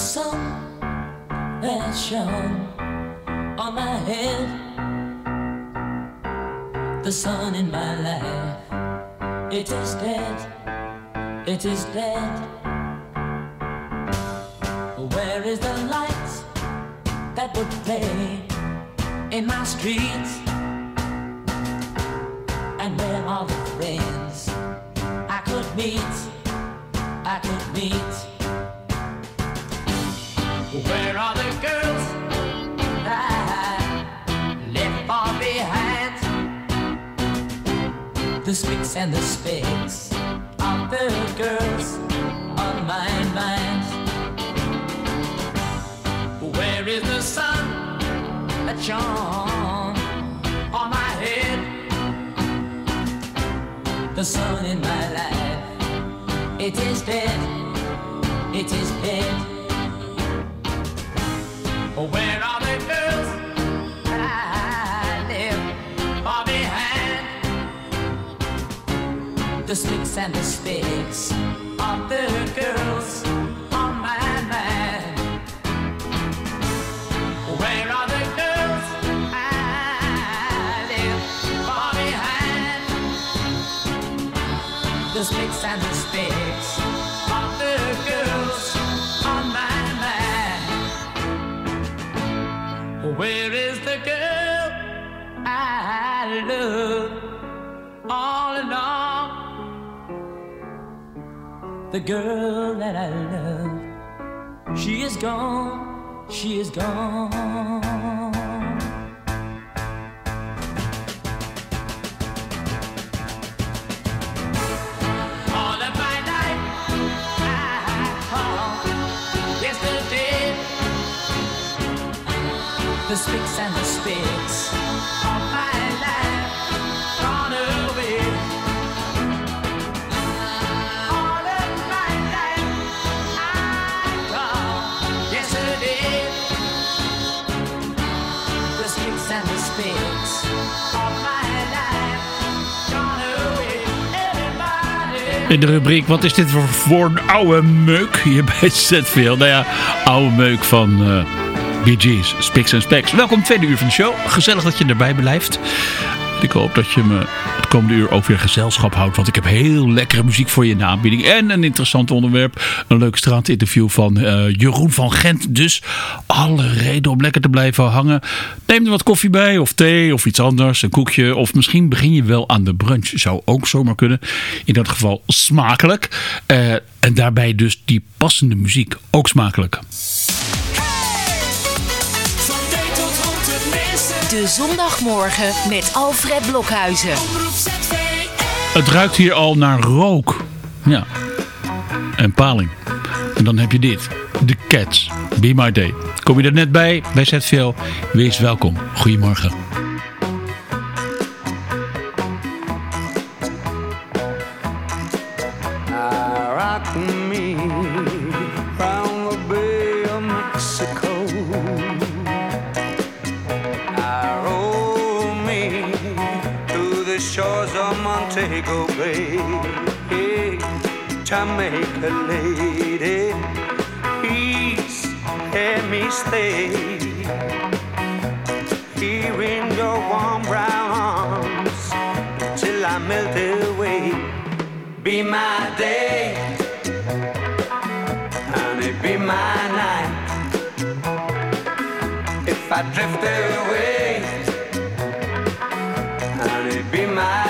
sun that shone on my head. The sun in my life, it is dead, it is dead. Where is the light that would play in my streets? And where are the friends I could meet? I could meet. And the specks of the girls on my mind. Where is the sun that shone on my head? The sun in my life, it is dead, it is dead. Where are The slicks and the spicks of the girls on my mind. Where are the girls I left far behind? The slicks and the spicks The girl that I love, she is gone, she is gone. All of my life I oh, call yesterday. The spicks and the spicks In de rubriek, wat is dit voor, voor een oude meuk hier bij ZVL? Nou ja, oude meuk van eh Bee Gees, Spiks en Specs. Welkom tweede uur van de show. Gezellig dat je erbij blijft. Ik hoop dat je me komende uur ook weer gezelschap houdt. Want ik heb heel lekkere muziek voor je in de aanbieding. En een interessant onderwerp. Een leuk strandinterview van eh, Jeroen van Gent. Dus alle reden om lekker te blijven hangen. Neem er wat koffie bij of thee of iets anders. Een koekje. Of misschien begin je wel aan de brunch. Zou ook zomaar kunnen. In dat geval smakelijk. Eh, en daarbij dus die passende muziek. Ook smakelijk. De zondagmorgen met Alfred Blokhuizen. Het ruikt hier al naar rook. Ja. En paling. En dan heb je dit. De Cats. Be My Day. Kom je er net bij, bij ZVL? Wees welkom. Goedemorgen. Jamaica lady, please let me stay here in your warm brown arms till I melt away. Be my day, it be my night. If I drift away, it be my.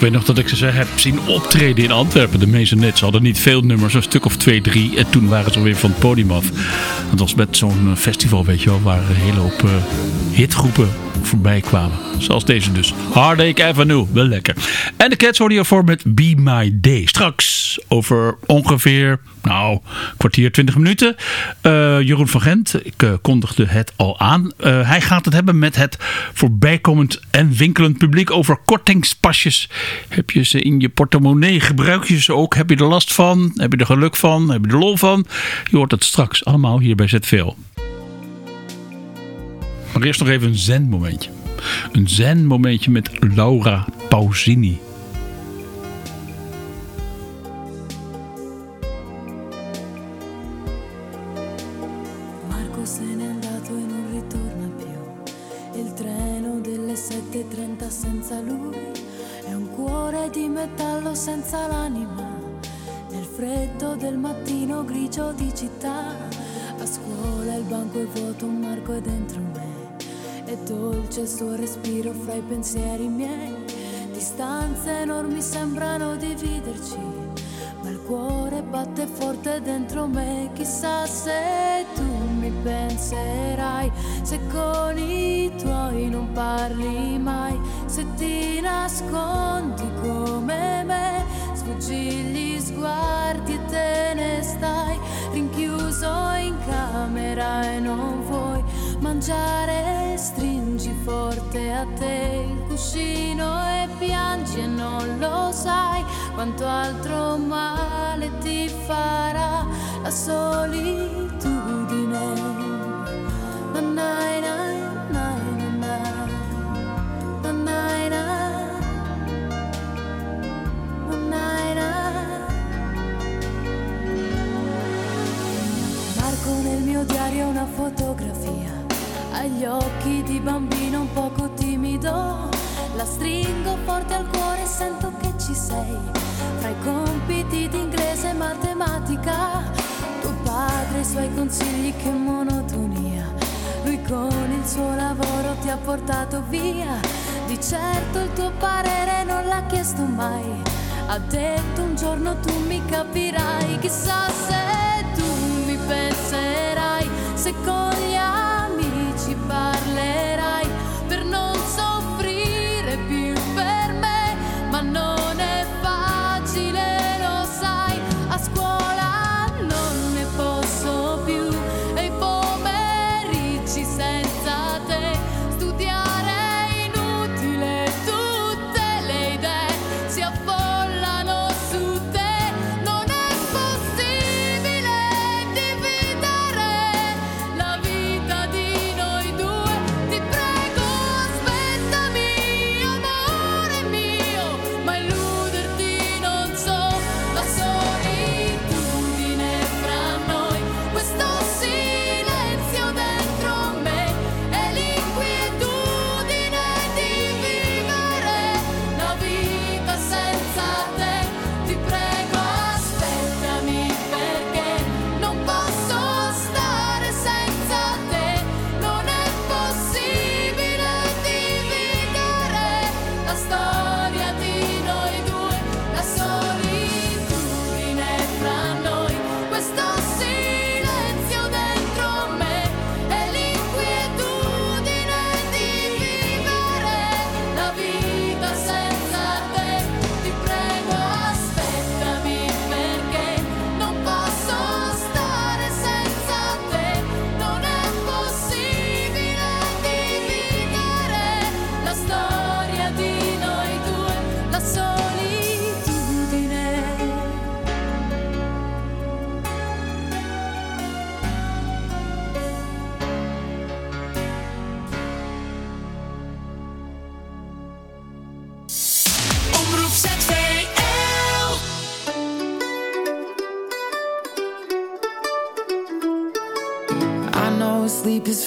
Ik weet nog dat ik ze heb zien optreden in Antwerpen. De Maisonettes hadden niet veel nummers, een stuk of twee, drie. En toen waren ze weer van het podium af. Dat was met zo'n eh, festival, weet je wel, waar een hele hoop eh, hitgroepen voorbij kwamen. Zoals deze dus. Heartache Avenue, wel lekker. En de Cats worden je voor met Be My Day. Straks over ongeveer nou, kwartier, twintig minuten. Eh, Jeroen van Gent, ik eh, kondigde het al aan. Eh, hij gaat het hebben met het voorbijkomend en winkelend publiek over kortingspasjes. Heb je ze in je portemonnee? Gebruik je ze ook? Heb je er last van? Heb je er geluk van? Heb je er lol van? Je hoort het straks allemaal hier bij ZVL. Maar eerst nog even een zen momentje. Een zen momentje met Laura Pausini. ti ha portato via. Di certo il tuo parere non l'ha chiesto mai. Ha detto un giorno tu mi capirai, chissà se tu mi penserai, se con gli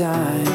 time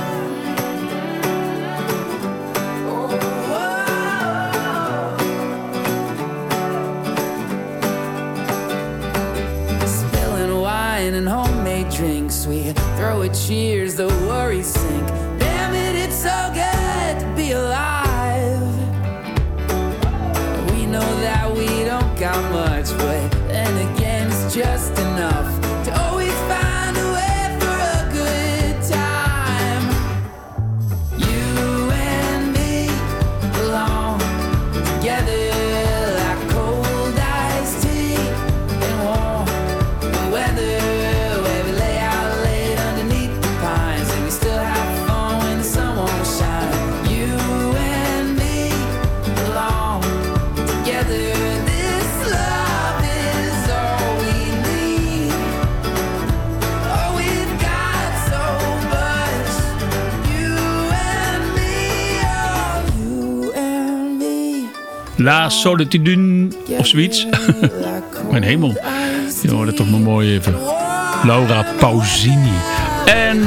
Solitude of zoiets. Mijn hemel. Je hoorde toch maar mooi even. Laura Pausini. En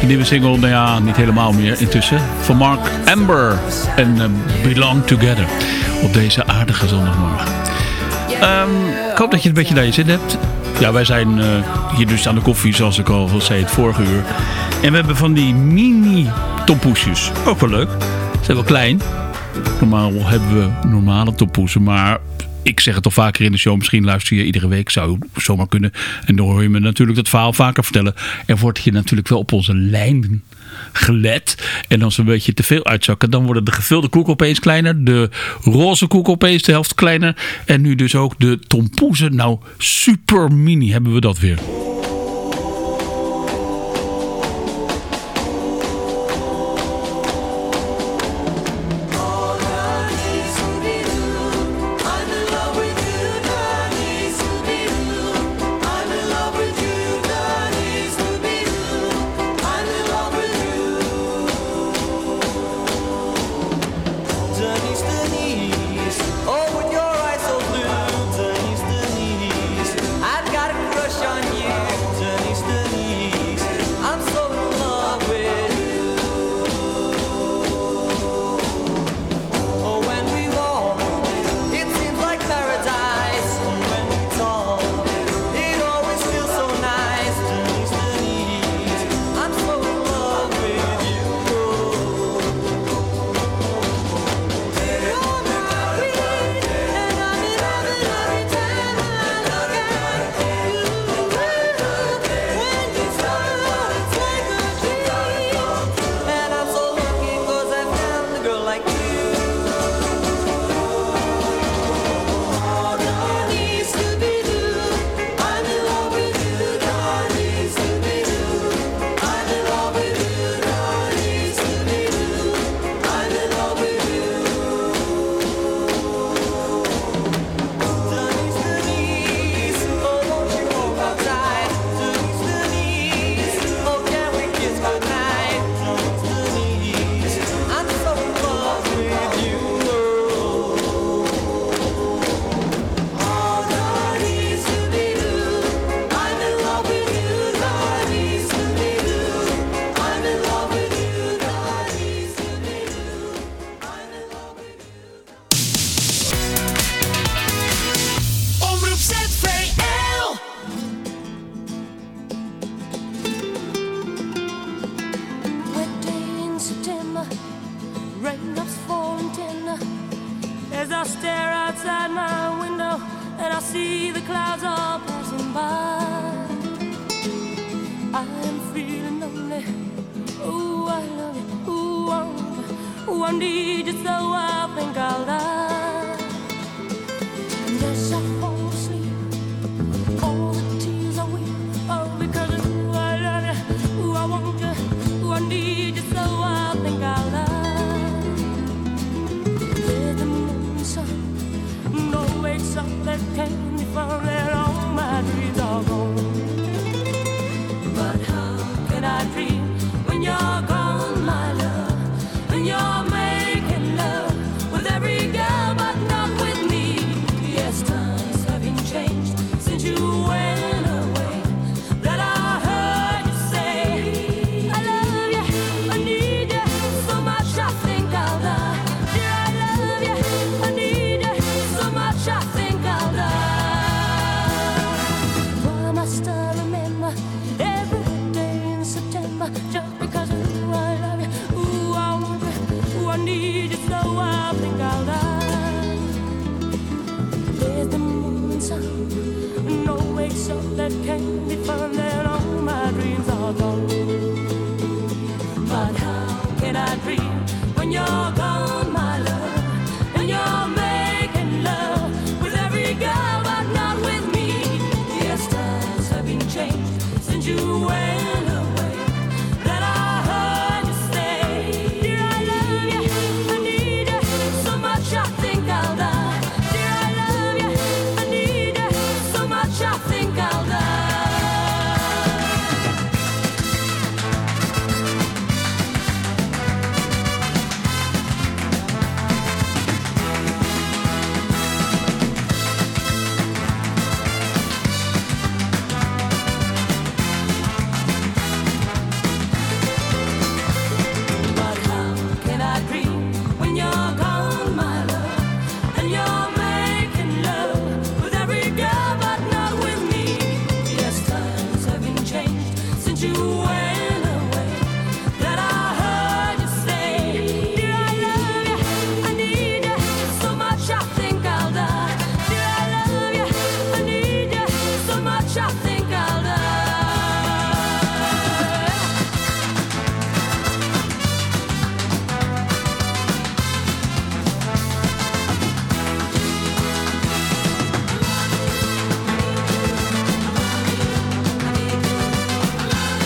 de nieuwe single, nou ja, niet helemaal meer intussen. Van Mark Amber. En eh, Belong Together. Op deze aardige zondagmorgen. Ehm, ik hoop dat je het een beetje naar je zin hebt. Ja, wij zijn eh, hier dus aan de koffie, zoals ik al zei het vorige uur. En we hebben van die mini tompoesjes. Ook wel leuk. Ze zijn wel klein. Normaal hebben we normale tompoesen, maar ik zeg het toch vaker in de show. Misschien luister je iedere week, zou zomaar kunnen. En dan hoor je me natuurlijk dat verhaal vaker vertellen. Er wordt hier natuurlijk wel op onze lijn gelet. En als we een beetje te veel uitzakken, dan worden de gevulde koek opeens kleiner. De roze koek opeens de helft kleiner. En nu dus ook de tompoezen. Nou, super mini hebben we dat weer.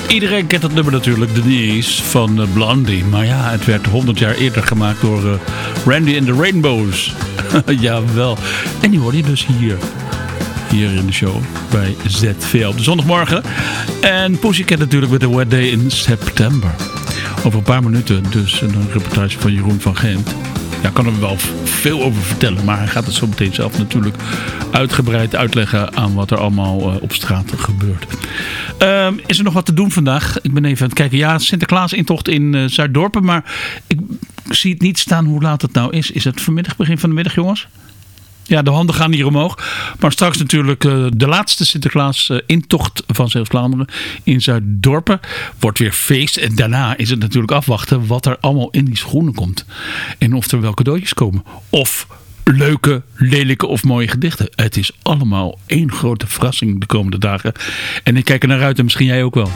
Iedereen kent dat nummer natuurlijk, Denise van eh, Blondie. Maar ja, het werd 100 jaar eerder gemaakt door eh, Randy and the Rainbows. Jawel. En die hoor je dus hier. Hier in de show bij ZVL op de zondagmorgen. En Pussycat natuurlijk met de Wet Day in September. Over een paar minuten dus een reportage van Jeroen van Gent. Ja, kan er wel veel over vertellen, maar hij gaat het zo meteen zelf natuurlijk uitgebreid uitleggen aan wat er allemaal eh, op straat gebeurt. Ehm, is er nog wat te doen vandaag? Ik ben even aan het kijken. Ja, Sinterklaas intocht in eh, Zuiddorpen, maar ik zie het niet staan hoe laat het nou is. Is het vanmiddag, begin van de middag jongens? Ja, de handen gaan hier omhoog. Maar straks natuurlijk eh, de laatste Sinterklaas eh, intocht van Zeeuws-Vlaanderen in Zuiddorpen. Wordt weer feest. En daarna is het natuurlijk afwachten wat er allemaal in die schoenen komt. En of er wel cadeautjes komen. Of leuke, lelijke of mooie gedichten. Het is allemaal één grote verrassing de komende dagen. En ik kijk er naar uit en misschien jij ook wel.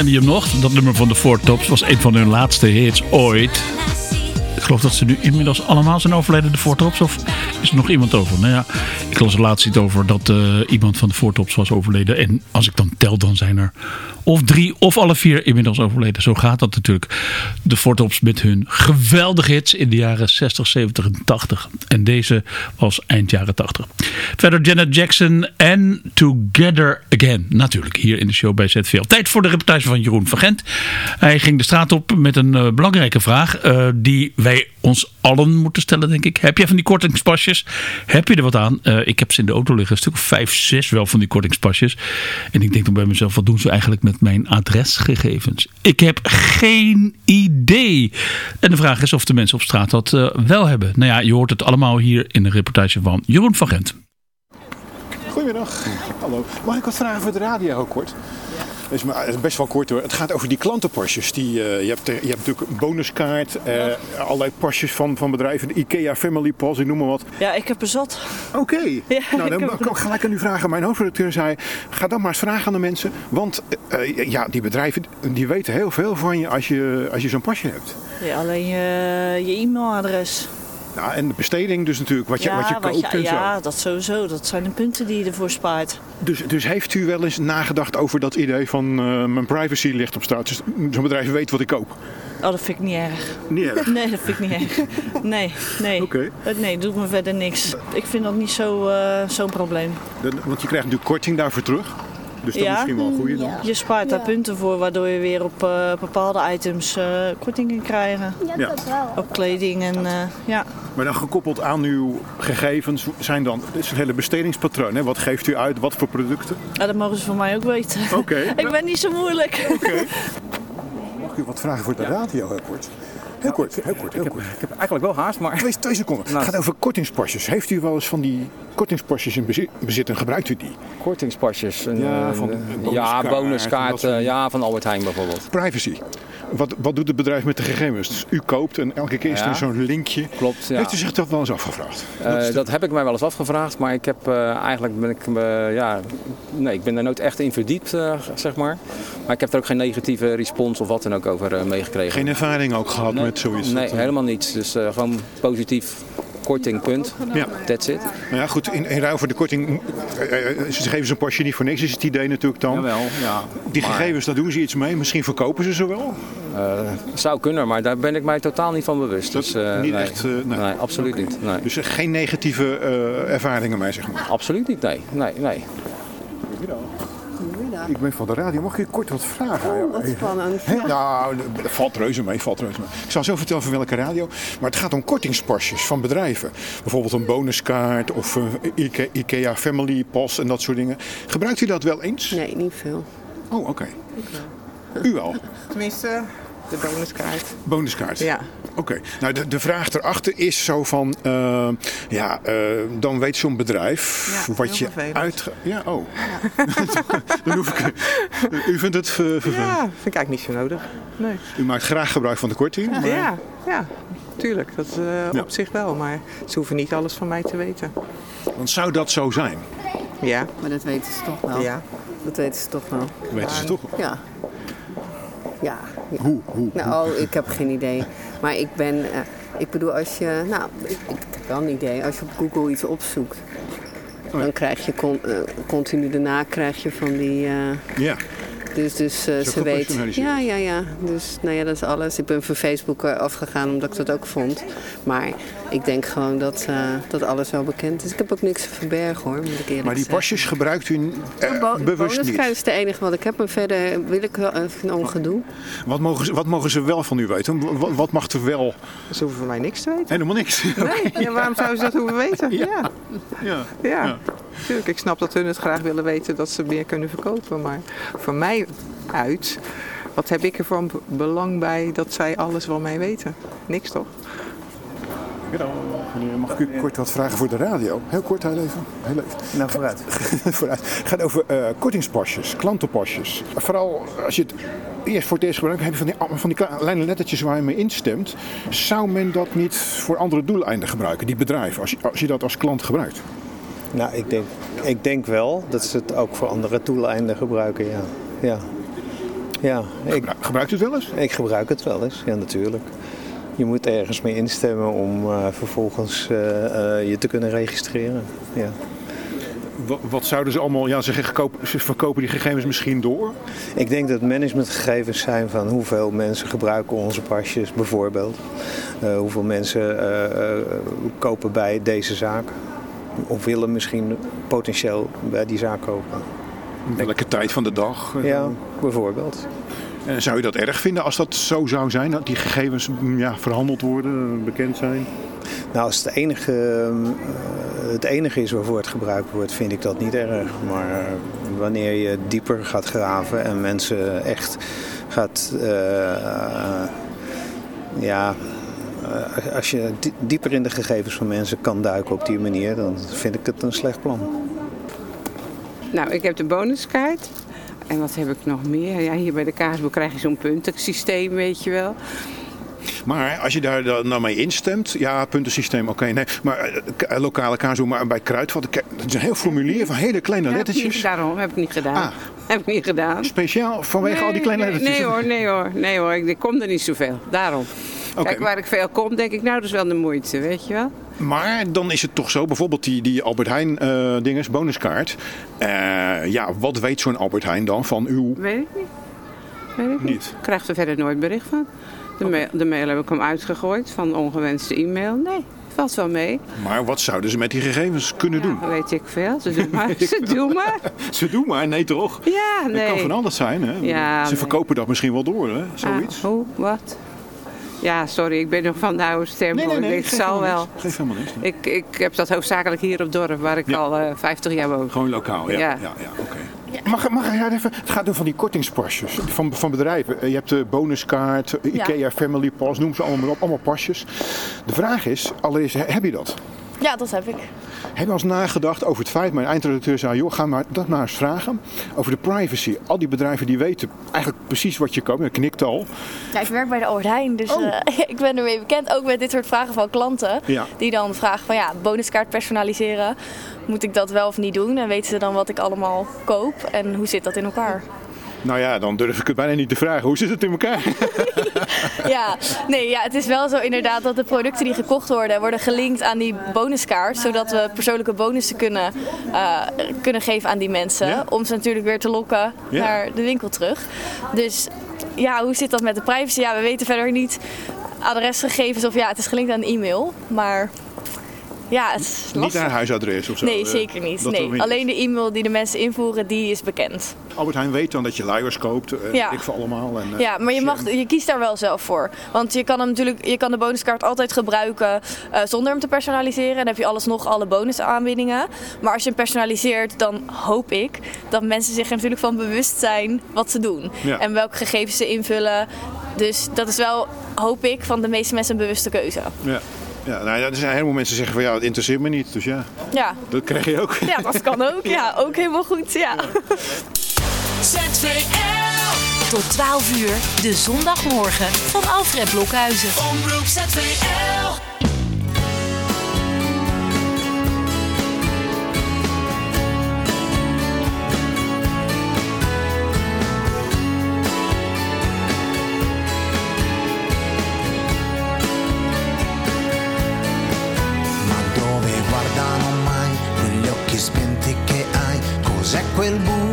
Ken je hem nog? Dat nummer van de Four Tops was een van hun laatste hits ooit. Ik geloof dat ze nu inmiddels allemaal zijn overleden, de Four Tops. Of is er nog iemand over? Nou ja, ik las er laatst iets over dat eh, iemand van de Four Tops was overleden. En als ik dan tel, dan zijn er of drie of alle vier inmiddels overleden. Zo gaat dat natuurlijk. De Four Tops met hun geweldige hits in de jaren 60, 70 en 80. En deze was eind jaren 80. Verder Janet Jackson en Together Again. Natuurlijk hier in de show bij ZVL. Tijd voor de reportage van Jeroen van Gent. Hij ging de straat op met een eh, belangrijke vraag. eh, die wij ons allen moeten stellen denk ik. Heb jij van die kortingspasjes? Heb je er wat aan? Eh, ik heb ze in de auto liggen. Een stuk of vijf, zes wel van die kortingspasjes. En ik denk dan bij mezelf. Wat doen ze eigenlijk met mijn adresgegevens? Ik heb geen idee. En de vraag is of de mensen op straat dat eh, wel hebben. Nou ja, je hoort het allemaal hier in de reportage van Jeroen van Gent. Goedemiddag. Hallo. Mag ik wat vragen voor de radio kort? Is, maar, is best wel kort hoor. Het gaat over die klantenpasjes. Die, eh, je, hebt, je hebt natuurlijk een bonuskaart, eh, allerlei pasjes van, van bedrijven. De IKEA Family Pass, ik noem maar wat. Ja, ik heb er zat. Oké. Ja, nou, dan kan ik gelijk aan u vragen. Mijn hoofdredacteur zei, ga dan maar eens vragen aan de mensen. Want eh, ja, die bedrijven die weten heel veel van je als je, als je zo'n pasje hebt. Ja, alleen je e-mailadres. Ja, en de besteding dus natuurlijk, wat je, ja, wat je koopt en zo. ja, dat sowieso. Dat zijn de punten die je ervoor spaart. Dus, dus heeft u wel eens nagedacht over dat idee van eh, mijn privacy ligt op straat? Dus zo'n bedrijf weet wat ik koop. Oh, dat vind ik niet erg. Niet erg. Nee, dat vind ik niet erg. Nee, nee. Oké. Eh, Nee, doet me verder niks. Ik vind dat niet zo, eh, zo'n probleem. Want je krijgt natuurlijk korting daarvoor terug. Dus dat is misschien wel een goede dan. Je spaart daar punten voor, waardoor je weer op eh, bepaalde items eh korting kan krijgen. Ja. Op kleding en eh, ja. Maar dan gekoppeld aan uw gegevens zijn dan, dit is een hele bestedingspatroon. Hè? Wat geeft u uit, wat voor producten? Ah, dat mogen ze van mij ook weten. Oké. ik ben niet zo moeilijk. Mag ik u wat vragen voor de radio heel kort? Heel kort, heel kort, heel kort. Ik heb eigenlijk wel haast, maar... Twee, twee seconden. Het gaat over kortingspasjes. Heeft u wel eens van die kortingspasjes in bezit, bezit en gebruikt u die? Kortingspasjes. Een, Ja, van een ja, bonuskaart bonuskaart. ja, van Albert Heijn bijvoorbeeld. Privacy. Wat, wat doet het bedrijf met de gegevens? Dus u koopt en elke keer is Ja. er zo'n linkje. Klopt, ja. Heeft u zich dat wel eens afgevraagd? Eh, dat heb ik mij wel eens afgevraagd, maar ik heb eh, eigenlijk ben ik, eh, ja, nee, ik ben daar nooit echt in verdiept, eh, zeg maar. Maar ik heb er ook geen negatieve respons of wat dan ook over eh, meegekregen. Geen ervaring ook gehad met zoiets? Nee, Dat, helemaal niets. Dus eh, gewoon positief korting, punt. Ja. That's it. Nou ja, goed, in, in ruil voor de korting, eh, eh, ze geven zo'n pasje niet voor niks, is het idee natuurlijk dan. Jawel, ja. Die Maar- gegevens, daar doen ze iets mee. Misschien verkopen ze ze wel. Eh, zou kunnen, maar daar ben ik mij totaal niet van bewust. Dus, eh, niet nee. echt, nee. nee, absoluut niet. Nee. Dus geen negatieve eh, ervaringen mee, zeg maar. Absoluut niet, nee. nee, nee. Ik ben van de radio. Mag ik je kort wat vragen? Oh, wat spannend. Hè? Nou, dat valt reuze mee, valt reuze mee. Ik zal zo vertellen van welke radio. Maar het gaat om kortingspasjes van bedrijven. Bijvoorbeeld een bonuskaart of een Ike- IKEA Family Pass en dat soort dingen. Gebruikt u dat wel eens? Nee, niet veel. Oh, oké. U wel? Tenminste, de bonuskaart. Bonuskaart? Ja. Oké. Nou, de, de vraag erachter is zo van... eh, ja, eh, dan weet zo'n bedrijf Ja, wat je vervelend. uit... Ja, oh. dan hoef ik... U vindt het vervelend? Ja, vind ik eigenlijk niet zo nodig. Nee. U maakt graag gebruik van de korting, maar... Ja, ja, tuurlijk. Dat eh, Ja. op zich wel. Maar ze hoeven niet alles van mij te weten. Want zou dat zo zijn? Ja. Maar dat weten ze toch wel. Ja. Dat weten ze toch wel. Weten ze toch wel? Ja. Ja. Ja. Hoe? Hoe? Nou, oh, ik heb geen idee. Maar ik ben, eh, ik bedoel, als je, nou, ik, ik heb wel een idee. Als je op Google iets opzoekt, dan krijg je con- eh, continu daarna krijg je van die. eh, Ja. Dus dus eh, ze weet. Ja, ja, ja. Dus nou ja, dat is alles. Ik ben van Facebook eh, afgegaan omdat ik dat ook vond. Maar ik denk gewoon dat, eh, dat alles wel bekend is. Ik heb ook niks te verbergen hoor, moet ik eerlijk Maar die zeggen. pasjes gebruikt u Bo- bewust niet? is het enige wat ik heb. Maar verder wil ik wel even een gedoe. Wat mogen, ze, wat mogen ze wel van u weten? Wat, wat mag er wel? Ze hoeven van mij niks te weten. Helemaal niks. Nee, ja, waarom zouden ze dat hoeven weten? Ja. Ja. Ja. Tuurlijk, ik snap dat hun het graag willen weten dat ze meer kunnen verkopen. Maar voor mij uit, wat heb ik er van belang bij dat zij alles van mij weten? Niks toch? Mag ik u kort wat vragen voor de radio? Heel kort, heel even. Heel even. Nou, vooruit. vooruit. Het gaat over eh, kortingspasjes, klantenpasjes. Vooral als je het eerst voor het eerst gebruikt, heb je van die, van die kleine lettertjes waar je mee instemt. Zou men dat niet voor andere doeleinden gebruiken, die bedrijven, als je, als je dat als klant gebruikt? Nou, ik denk, ik denk wel dat ze het ook voor andere doeleinden gebruiken, ja. ja. Ja, ik, Gebruikt u het wel eens? ik gebruik het wel eens, ja natuurlijk. Je moet ergens mee instemmen om eh, vervolgens eh, eh, je te kunnen registreren. Ja. Wat, wat zouden ze allemaal... Ja, ze, ze verkopen die gegevens misschien door. Ik denk dat managementgegevens zijn van hoeveel mensen gebruiken onze pasjes bijvoorbeeld. Hoeveel mensen kopen bij deze zaak. Of willen misschien potentieel bij die zaak kopen. Welke tijd van de dag? eh, Ja, bijvoorbeeld. En zou je dat erg vinden als dat zo zou zijn? Dat die gegevens mm, ja, verhandeld worden, eh, bekend zijn? Nou, als het enige, ehm, eh, het enige is waarvoor het gebruikt wordt, vind ik dat niet erg. Maar eh, wanneer je dieper gaat graven en mensen echt gaat. eh, ja, eh, als je di- dieper in de gegevens van mensen kan duiken op die manier, dan vind ik het een slecht plan. Nou, ik heb de bonuskaart. En wat heb ik nog meer? Ja, hier bij de kaasboek krijg je zo'n puntensysteem, weet je wel. Maar als je daar dan nou mee instemt, ja, puntensysteem, oké, nee. Maar eh, lokale kaasboer, maar bij kruidvat, dat is een heel formulier van hele kleine lettertjes. niet, daarom heb ik niet gedaan. Ah. Heb ik niet gedaan. Speciaal vanwege al die kleine nee, lettertjes? Nee hoor, nee hoor, nee hoor. Ik, ik kom er niet zoveel. Daarom. Kijk, waar ik veel kom, denk ik, nou, dat is wel de moeite, weet je wel. Maar dan is het toch zo, bijvoorbeeld die, die Albert Heijn eh dinges, bonuskaart. Eh, ja, wat weet zo'n Albert Heijn dan van uw... Weet ik niet. Weet ik niet. Niet. Ik krijg er verder nooit bericht van. De, mail, de mail heb ik hem uitgegooid van ongewenste e-mail. Nee, valt wel mee. Maar wat zouden ze met die gegevens kunnen doen? Ja, weet ik veel. Ze doen maar. Ze doen maar. Ze doen maar, nee toch? Ja, nee. Het kan van alles zijn, hè? Ja, ze nee. verkopen dat misschien wel door, hè? Zoiets. Ah, hoe? Wat? Ja, sorry, ik ben nog van de oude stem. Nee, nee, hoor. nee, Ik geef zal wel. niks. Geef helemaal niks. Ik, ik heb dat hoofdzakelijk hier op dorp, waar ik Ja. al eh 50 jaar woon. Gewoon lokaal, ja. ja. Ja. ja, oké. Mag, mag ik ja, even, het gaat om van die kortingspasjes van, van bedrijven. Eh, Je hebt de bonuskaart, eh, Ja. IKEA Family Pass, noem ze allemaal maar op, allemaal pasjes. De vraag is, allereerst, he- heb je dat? Ja, dat heb ik. Heb je al eens nagedacht over het feit, mijn eindredacteur zei, joh, ga maar dat maar eens vragen, over de privacy. Al die bedrijven die weten eigenlijk precies wat je koopt, dat knikt al. Ja, ik werk bij de Albert Heijn, dus Oh. eh, ik ben ermee bekend. Ook met dit soort vragen van klanten. Ja. Die dan vragen van ja, bonuskaart personaliseren. Moet ik dat wel of niet doen? En weten ze dan wat ik allemaal koop? En hoe zit dat in elkaar? Nou ja, dan durf ik het bijna niet te vragen. Hoe zit het in elkaar? Ja, nee, ja, het is wel zo inderdaad dat de producten die gekocht worden, worden gelinkt aan die bonuskaart. Zodat we persoonlijke bonussen kunnen, eh, kunnen geven aan die mensen. Ja. Om ze natuurlijk weer te lokken Ja. naar de winkel terug. Dus ja, hoe zit dat met de privacy? Ja, we weten verder niet adresgegevens of ja, het is gelinkt aan een e-mail. Maar ja, het is niet naar huisadres of zo? Nee, eh, zeker niet. dat Nee, alleen de e-mail die de mensen invoeren, die is bekend. Albert Heijn weet dan dat je luiers koopt, eh, Ja. ik voor allemaal. En, eh, Ja, maar je, mag, je kiest daar wel zelf voor. Want je kan, hem natuurlijk, je kan de bonuskaart altijd gebruiken zonder hem te personaliseren. En dan heb je alles nog alle bonusaanbiedingen. Maar als je hem personaliseert, dan hoop ik dat mensen zich er natuurlijk van bewust zijn wat ze doen. Ja. En welke gegevens ze invullen. Dus dat is wel, hoop ik, van de meeste mensen een bewuste keuze. Ja. Ja, nou ja, er zijn helemaal mensen die zeggen van ja, het interesseert me niet. Dus ja, Ja, dat krijg je ook. ja dat kan ook. Ja, ook helemaal goed. Ja. ZVL. Tot 12 uur, de zondagmorgen van Alfred Blokhuizen. Omroep ZVL. el bus.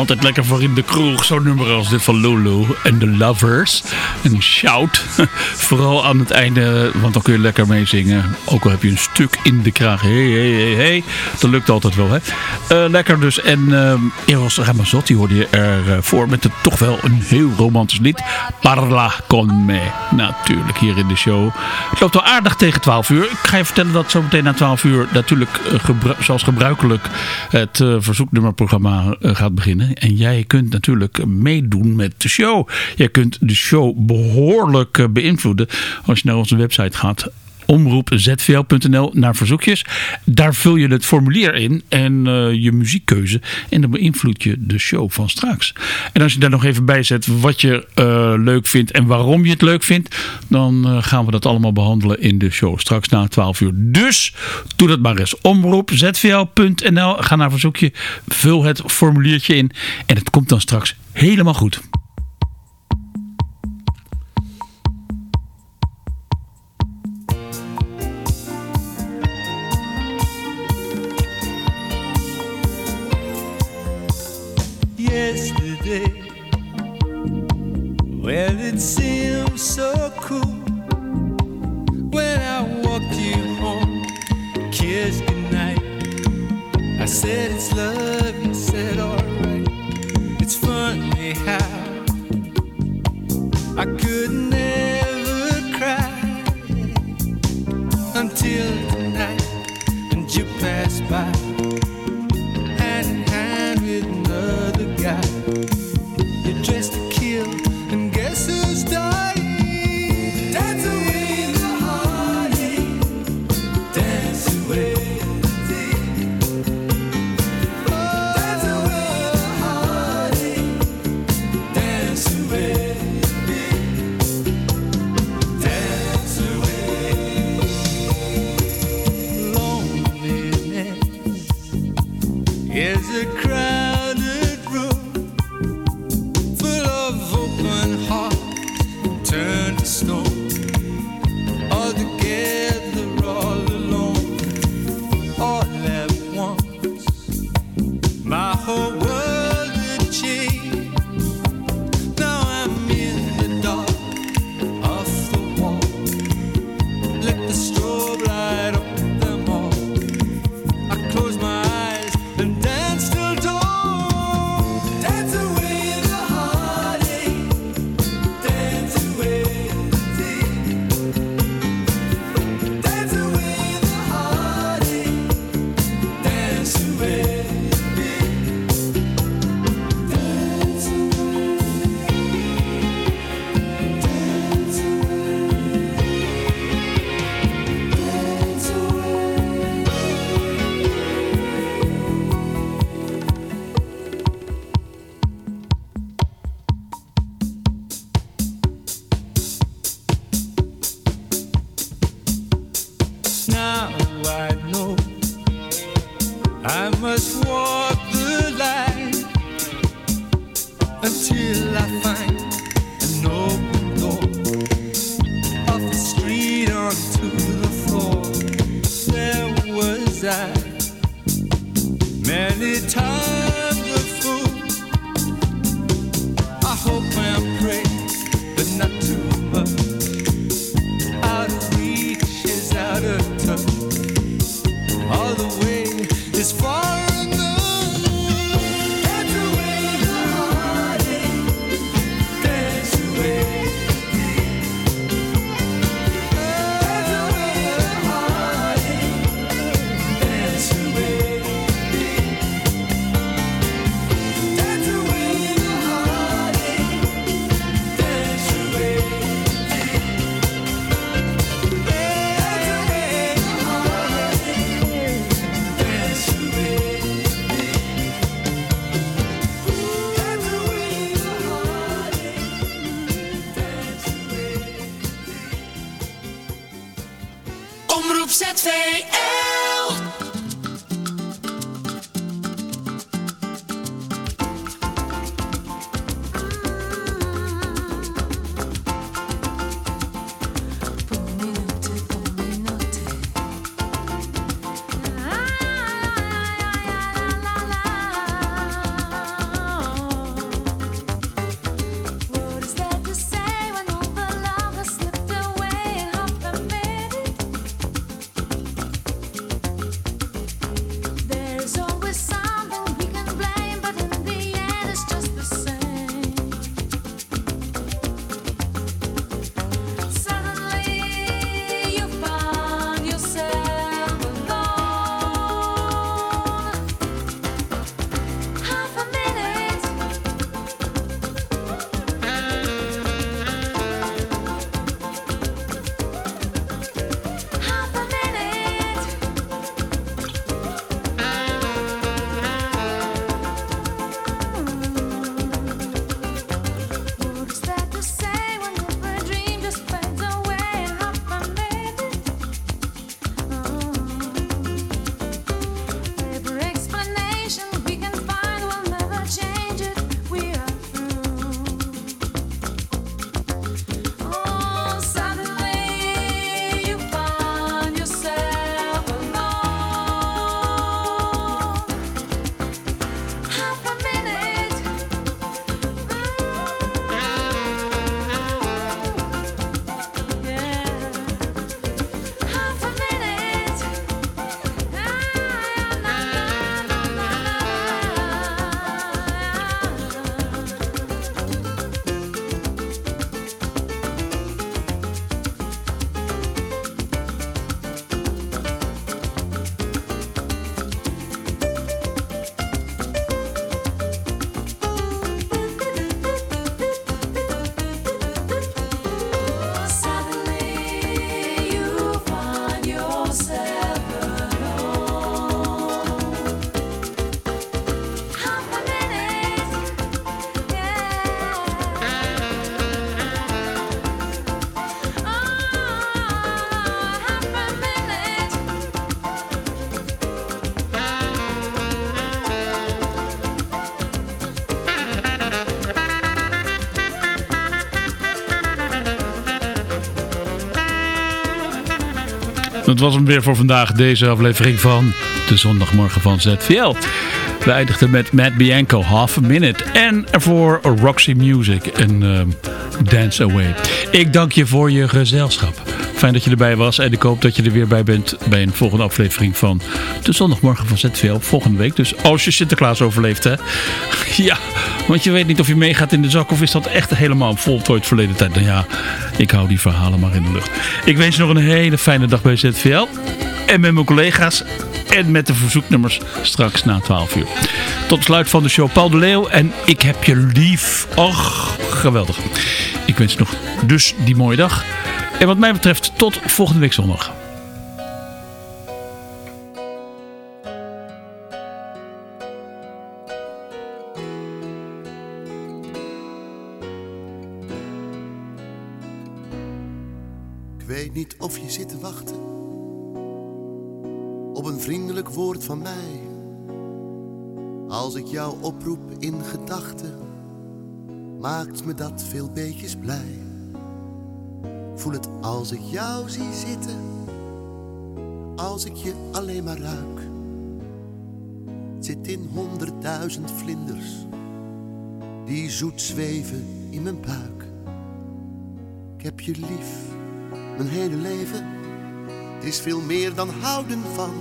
Altijd lekker voor in de kroeg. Zo'n nummer als dit van Lulu en The Lovers. Een shout. Vooral aan het einde, want dan kun je lekker meezingen. Ook al heb je een stuk in de kraag. Hey, hey, hey, hey. Dat lukt altijd wel, hè. Eh, lekker dus. En uh, Eros Ramazzotti hoorde je ervoor eh, voor met toch wel een heel romantisch lied. Parla con me. Natuurlijk, hier in de show. Het loopt wel aardig tegen 12 uur. Ik ga je vertellen dat zo meteen na 12 uur natuurlijk, eh, zoals gebruikelijk, het verzoeknummerprogramma gaat beginnen. En jij kunt natuurlijk meedoen met de show. Jij kunt de show behoorlijk eh, beïnvloeden als je naar onze website gaat omroepzvl.nl naar verzoekjes. Daar vul je het formulier in en eh, je muziekkeuze. En dan beïnvloed je de show van straks. En als je daar nog even bij zet wat je eh, leuk vindt en waarom je het leuk vindt. Dan eh, gaan we dat allemaal behandelen in de show straks na 12 uur. Dus doe dat maar eens. Omroepzvl.nl Ga naar verzoekje. Vul het formuliertje in. En het komt dan straks helemaal goed. Well, it seemed so cool when I walked you home, kissed goodnight. I said it's love, you said alright. It's funny how I could never cry until tonight, and you passed by hand in hand with another guy. You're dressed Dat was hem weer voor vandaag, deze aflevering van de zondagmorgen van ZVL. We eindigden met Matt Bianco, Half a Minute. En ervoor Roxy Music en ehm, Dance Away. Ik dank je voor je gezelschap. Fijn dat je erbij was en ik hoop dat je er weer bij bent bij een volgende aflevering van de zondagmorgen van ZVL. Volgende week dus, als je Sinterklaas overleeft hè. Ja, want je weet niet of je meegaat in de zak of is dat echt helemaal voltooid verleden tijd. Nou ja, ik hou die verhalen maar in de lucht. Ik wens je nog een hele fijne dag bij ZVL. En met mijn collega's en met de verzoeknummers straks na 12 uur. Tot sluit van de show Paul de Leeuw en ik heb je lief. Och, geweldig. Ik wens nog dus die mooie dag. En wat mij betreft tot volgende week zondag. Ik weet niet of je zit te wachten op een vriendelijk woord van mij. Als ik jou oproep in gedachten, maakt me dat veel beetjes blij. Als ik jou zie zitten, als ik je alleen maar ruik. Zit in honderdduizend vlinders, die zoet zweven in mijn buik. Ik heb je lief, mijn hele leven. Het is veel meer dan houden van.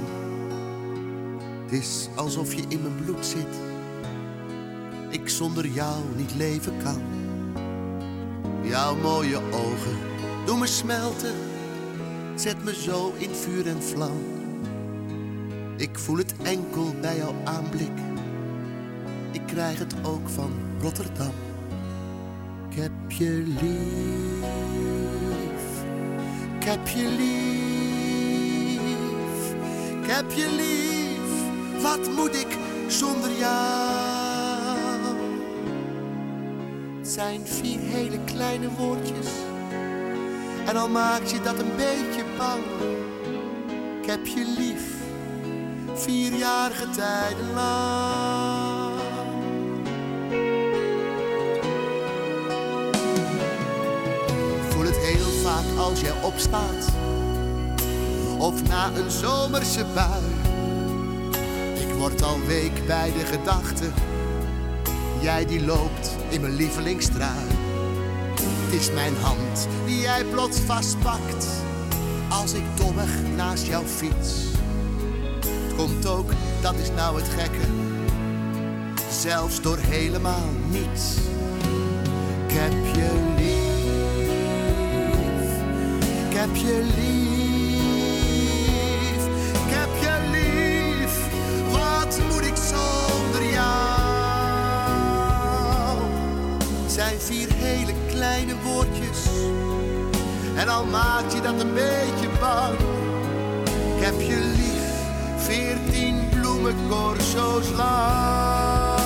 Het is alsof je in mijn bloed zit. Ik zonder jou niet leven kan. Jouw mooie ogen doen me smelten. Zet me zo in vuur en vlam. Ik voel het enkel bij jouw aanblik. Ik krijg het ook van Rotterdam. Ik heb je lief. Ik heb je lief. Ik heb je lief. Wat moet ik zonder jou? Het zijn vier hele kleine woordjes. En al maak je dat een beetje bang. Ik heb je lief. Vierjarige tijden lang. Voel het heel vaak als jij opstaat. Of na een zomerse bui. Ik word al week bij de gedachte. Jij die loopt in mijn lievelingstrui. Het is mijn hand die jij plots vastpakt. Als ik dommig naast jou fiets. Het komt ook, dat is nou het gekke. Zelfs door helemaal niets. Ik heb je lief. Ik heb je lief. Kleine woordjes. En al maak je dat een beetje bang. Ik heb je lief. Veertien bloemencorso's lang.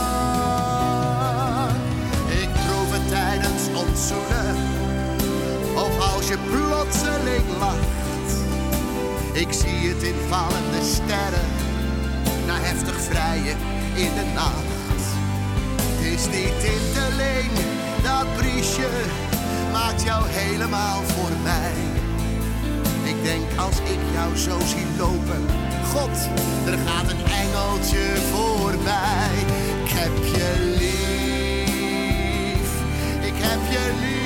Ik proef het tijdens ons. Of als je plotseling lacht. Ik zie het in vallende sterren. Na heftig vrijen in de nacht. Het is niet in te leen, dat briesje maakt jou helemaal voor mij. Ik denk als ik jou zo zie lopen, God, er gaat een engeltje voorbij. Ik heb je lief, ik heb je lief,